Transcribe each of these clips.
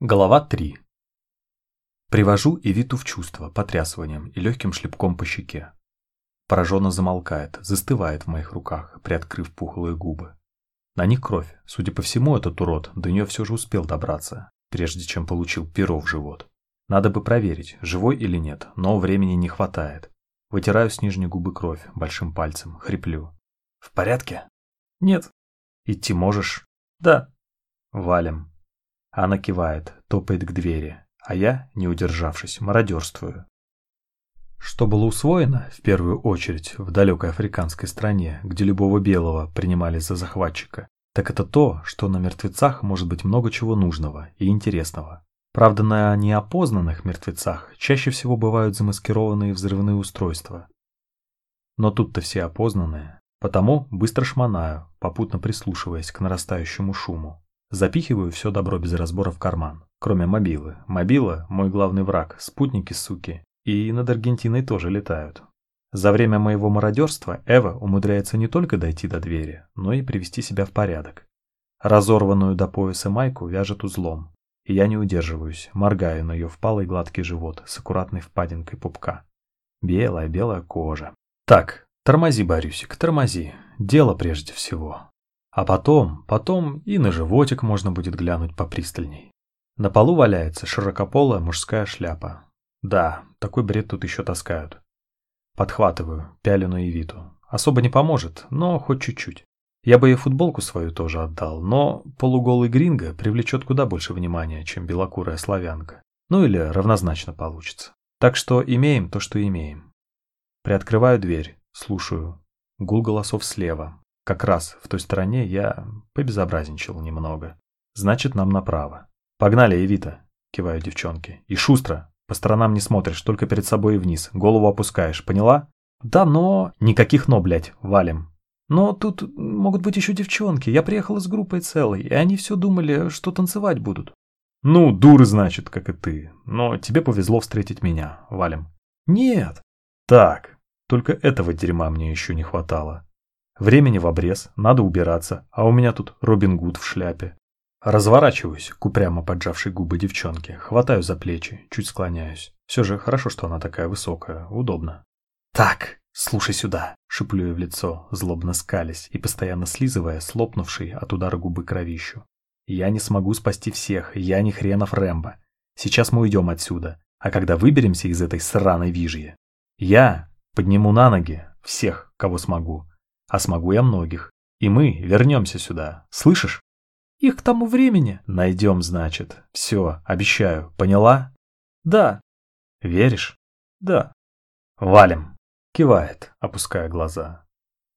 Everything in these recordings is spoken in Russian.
Глава 3. Привожу Эвиту в чувство потрясыванием и легким шлепком по щеке. Пораженно замолкает, застывает в моих руках, приоткрыв пухлые губы. На них кровь. Судя по всему, этот урод до нее все же успел добраться, прежде чем получил перо в живот. Надо бы проверить, живой или нет, но времени не хватает. Вытираю с нижней губы кровь большим пальцем, хриплю. «В порядке?» «Нет». «Идти можешь?» «Да». «Валим». Она кивает, топает к двери, а я, не удержавшись, мародерствую. Что было усвоено, в первую очередь, в далекой африканской стране, где любого белого принимали за захватчика, так это то, что на мертвецах может быть много чего нужного и интересного. Правда, на неопознанных мертвецах чаще всего бывают замаскированные взрывные устройства. Но тут-то все опознанные, потому быстро шмонаю, попутно прислушиваясь к нарастающему шуму. Запихиваю все добро без разбора в карман, кроме мобилы. Мобила – мой главный враг, спутники, суки. И над Аргентиной тоже летают. За время моего мародерства Эва умудряется не только дойти до двери, но и привести себя в порядок. Разорванную до пояса майку вяжет узлом. И я не удерживаюсь, моргаю на ее впалый гладкий живот с аккуратной впадинкой пупка. Белая-белая кожа. Так, тормози, Борюсик, тормози. Дело прежде всего. А потом, потом и на животик можно будет глянуть попристальней. На полу валяется широкополая мужская шляпа. Да, такой бред тут еще таскают. Подхватываю, пялю на Евиту. Особо не поможет, но хоть чуть-чуть. Я бы ей футболку свою тоже отдал, но полуголый гринго привлечет куда больше внимания, чем белокурая славянка. Ну или равнозначно получится. Так что имеем то, что имеем. Приоткрываю дверь, слушаю. Гул голосов слева, как раз в той стороне я побезобразничал немного. Значит, нам направо. Погнали, Эвита, киваю девчонке. И шустро. По сторонам не смотришь, только перед собой и вниз. Голову опускаешь, поняла? Да, но... Никаких но, блядь, валим. Но тут могут быть еще девчонки. Я приехала с группой целой, и они все думали, что танцевать будут. Ну, дуры, значит, как и ты. Но тебе повезло встретить меня, валим. Нет. Так, только этого дерьма мне еще не хватало. Времени в обрез, надо убираться, а у меня тут Робин Гуд в шляпе. Разворачиваюсь к упрямо поджавшей губы девчонки, хватаю за плечи, чуть склоняюсь. Все же хорошо, что она такая высокая, удобно. «Так, слушай сюда», — шиплю ей в лицо, злобно скались и постоянно слизывая слопнувший от удара губы кровищу. «Я не смогу спасти всех, я не хренов Рэмбо. Сейчас мы уйдем отсюда, а когда выберемся из этой сраной вижьи, я подниму на ноги всех, кого смогу, а смогу я многих. И мы вернемся сюда. Слышишь? Их к тому времени. Найдем, значит. Все, обещаю. Поняла? Да. Веришь? Да. Валим. Кивает, опуская глаза.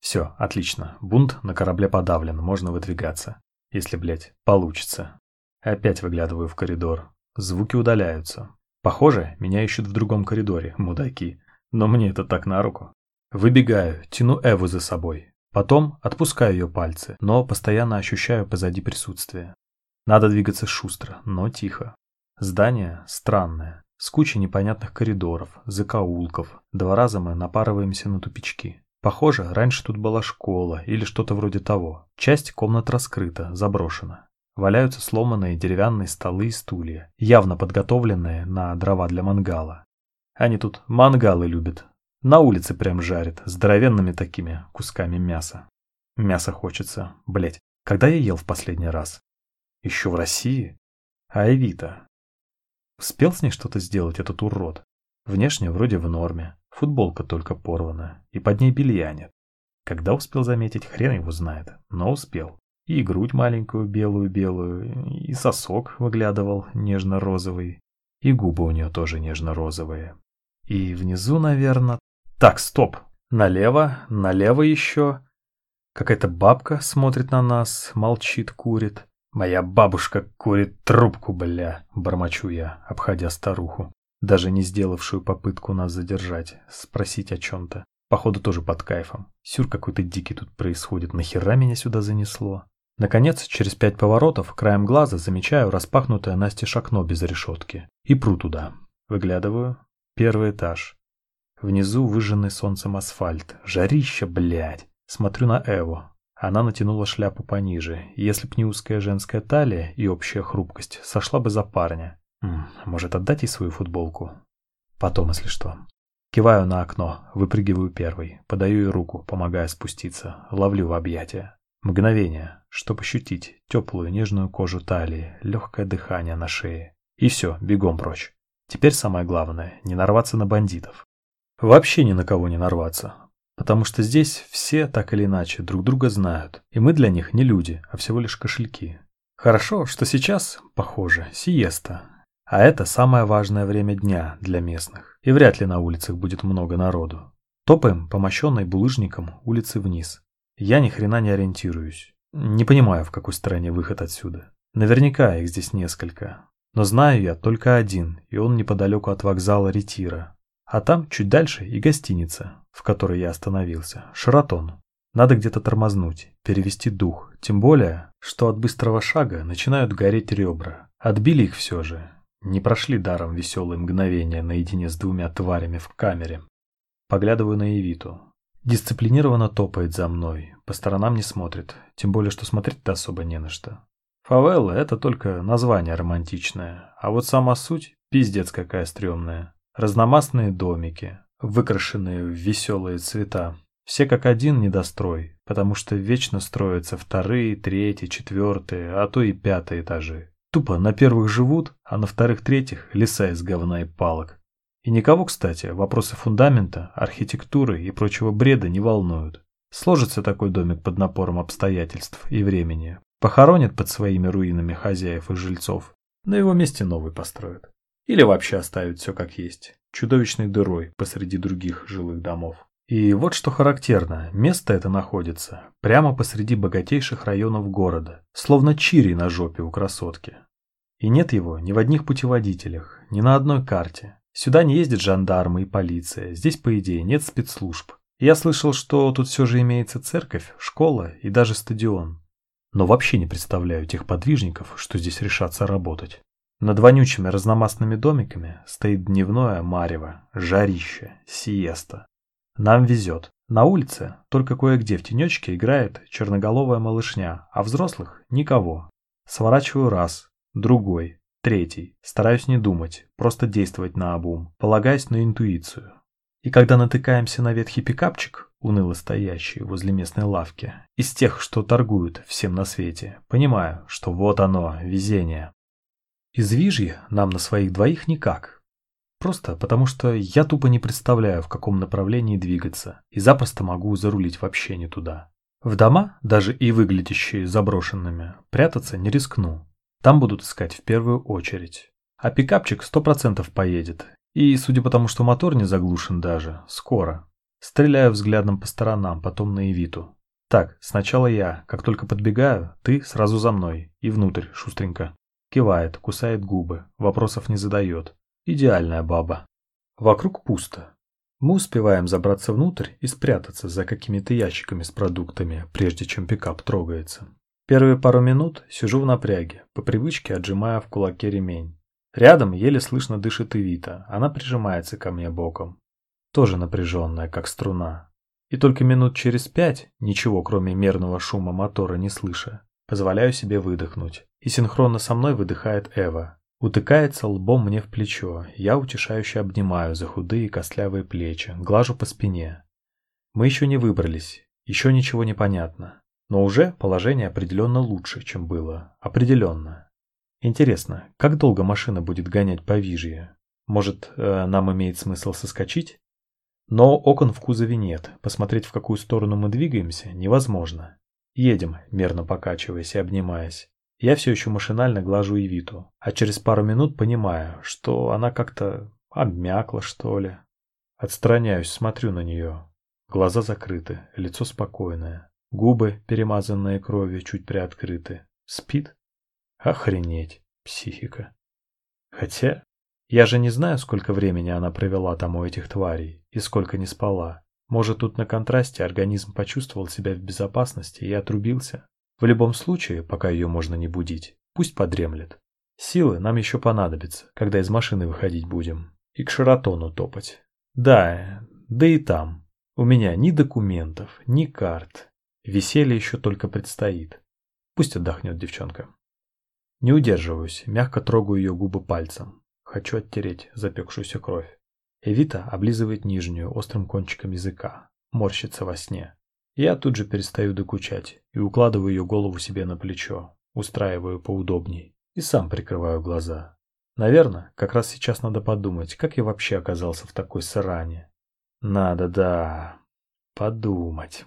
Все, отлично. Бунт на корабле подавлен, можно выдвигаться. Если, блядь, получится. Опять выглядываю в коридор. Звуки удаляются. Похоже, меня ищут в другом коридоре, мудаки. Но мне это так на руку. Выбегаю, тяну Эву за собой. Потом отпускаю ее пальцы, но постоянно ощущаю позади присутствие. Надо двигаться шустро, но тихо. Здание странное, с кучей непонятных коридоров, закоулков. Два раза мы напарываемся на тупички. Похоже, раньше тут была школа или что-то вроде того. Часть комнат раскрыта, заброшена. Валяются сломанные деревянные столы и стулья, явно подготовленные на дрова для мангала. Они тут мангалы любят, на улице прям жарит, здоровенными такими кусками мяса. Мясо хочется, блять. Когда я ел в последний раз? Еще в России? А Эвита? Успел с ней что-то сделать этот урод? Внешне вроде в норме, футболка только порвана, и под ней белья нет. Когда успел заметить, хрен его знает, но успел. И грудь маленькую белую-белую, и сосок выглядывал нежно-розовый, и губы у нее тоже нежно-розовые. И внизу, наверное, так, стоп. Налево, налево еще. Какая-то бабка смотрит на нас, молчит, курит. Моя бабушка курит трубку, бля, бормочу я, обходя старуху, даже не сделавшую попытку нас задержать, спросить о чем-то. Походу тоже под кайфом. Сюр какой-то дикий тут происходит, нахера меня сюда занесло? Наконец, через пять поворотов, краем глаза замечаю распахнутое настежь окно без решетки. И пру туда. Выглядываю. Первый этаж. Внизу выжженный солнцем асфальт. Жарища, блядь. Смотрю на Эву. Она натянула шляпу пониже, если б не узкая женская талия и общая хрупкость, сошла бы за парня. М может, отдать ей свою футболку? Потом, если что. Киваю на окно, выпрыгиваю первый, подаю ей руку, помогая спуститься, ловлю в объятия. Мгновение, чтобы ощутить теплую нежную кожу талии, легкое дыхание на шее. И все, бегом прочь. Теперь самое главное – не нарваться на бандитов. Вообще ни на кого не нарваться. Потому что здесь все так или иначе друг друга знают, и мы для них не люди, а всего лишь кошельки. Хорошо, что сейчас, похоже, сиеста. А это самое важное время дня для местных, и вряд ли на улицах будет много народу. Топаем по мощенной булыжником улицы вниз. Я ни хрена не ориентируюсь. Не понимаю, в какой стороне выход отсюда. Наверняка их здесь несколько, но знаю я только один, и он неподалеку от вокзала Ретира. А там, чуть дальше, и гостиница, в которой я остановился. Шаратон. Надо где-то тормознуть, перевести дух. Тем более, что от быстрого шага начинают гореть ребра. Отбили их все же. Не прошли даром веселые мгновения наедине с двумя тварями в камере. Поглядываю на Евиту. Дисциплинированно топает за мной, по сторонам не смотрит, тем более, что смотреть-то особо не на что. Фавелла – это только название романтичное, а вот сама суть – пиздец какая стрёмная. Разномастные домики, выкрашенные в веселые цвета. Все как один недострой, потому что вечно строятся вторые, третьи, четвертые, а то и пятые этажи. Тупо на первых живут, а на вторых-третьих – леса из говна и палок. И никого, кстати, вопросы фундамента, архитектуры и прочего бреда не волнуют. Сложится такой домик под напором обстоятельств и времени, Похоронят под своими руинами хозяев и жильцов, на его месте новый построят. Или вообще оставят все как есть, чудовищной дырой посреди других жилых домов. И вот что характерно, место это находится прямо посреди богатейших районов города, словно чири на жопе у красотки. И нет его ни в одних путеводителях, ни на одной карте. Сюда не ездят жандармы и полиция, здесь, по идее, нет спецслужб. Я слышал, что тут все же имеется церковь, школа и даже стадион но вообще не представляю тех подвижников, что здесь решатся работать. Над вонючими разномастными домиками стоит дневное марево, жарище, сиеста. Нам везет. На улице только кое-где в тенечке играет черноголовая малышня, а взрослых никого. Сворачиваю раз, другой, третий. Стараюсь не думать, просто действовать на обум, полагаясь на интуицию. И когда натыкаемся на ветхий пикапчик, уныло стоящий возле местной лавки, из тех, что торгуют всем на свете, понимаю, что вот оно, везение. Из Вижья нам на своих двоих никак. Просто потому что я тупо не представляю, в каком направлении двигаться, и запросто могу зарулить вообще не туда. В дома, даже и выглядящие заброшенными, прятаться не рискну. Там будут искать в первую очередь. А пикапчик сто процентов поедет, и, судя по тому, что мотор не заглушен даже, скоро. Стреляю взглядом по сторонам, потом на Эвиту. Так, сначала я. Как только подбегаю, ты сразу за мной. И внутрь, шустренько. Кивает, кусает губы, вопросов не задает. Идеальная баба. Вокруг пусто. Мы успеваем забраться внутрь и спрятаться за какими-то ящиками с продуктами, прежде чем пикап трогается. Первые пару минут сижу в напряге, по привычке отжимая в кулаке ремень. Рядом еле слышно дышит Ивита, она прижимается ко мне боком. Тоже напряженная, как струна. И только минут через пять, ничего кроме мерного шума мотора не слыша, позволяю себе выдохнуть. И синхронно со мной выдыхает Эва. Утыкается лбом мне в плечо, я утешающе обнимаю за худые костлявые плечи, глажу по спине. Мы еще не выбрались, еще ничего не понятно. Но уже положение определенно лучше, чем было. Определенно. Интересно, как долго машина будет гонять по Вижье? Может, э, нам имеет смысл соскочить? Но окон в кузове нет, посмотреть в какую сторону мы двигаемся невозможно. Едем, мерно покачиваясь и обнимаясь. Я все еще машинально глажу Евиту, а через пару минут понимаю, что она как-то обмякла, что ли. Отстраняюсь, смотрю на нее. Глаза закрыты, лицо спокойное, губы, перемазанные кровью, чуть приоткрыты. Спит? Охренеть, психика. Хотя, я же не знаю, сколько времени она провела там у этих тварей и сколько не спала. Может, тут на контрасте организм почувствовал себя в безопасности и отрубился. В любом случае, пока ее можно не будить, пусть подремлет. Силы нам еще понадобятся, когда из машины выходить будем. И к Шаратону топать. Да, да и там. У меня ни документов, ни карт. Веселье еще только предстоит. Пусть отдохнет девчонка. Не удерживаюсь, мягко трогаю ее губы пальцем. Хочу оттереть запекшуюся кровь. Эвита облизывает нижнюю острым кончиком языка, морщится во сне. Я тут же перестаю докучать и укладываю ее голову себе на плечо, устраиваю поудобней и сам прикрываю глаза. Наверное, как раз сейчас надо подумать, как я вообще оказался в такой сране. Надо, да, подумать.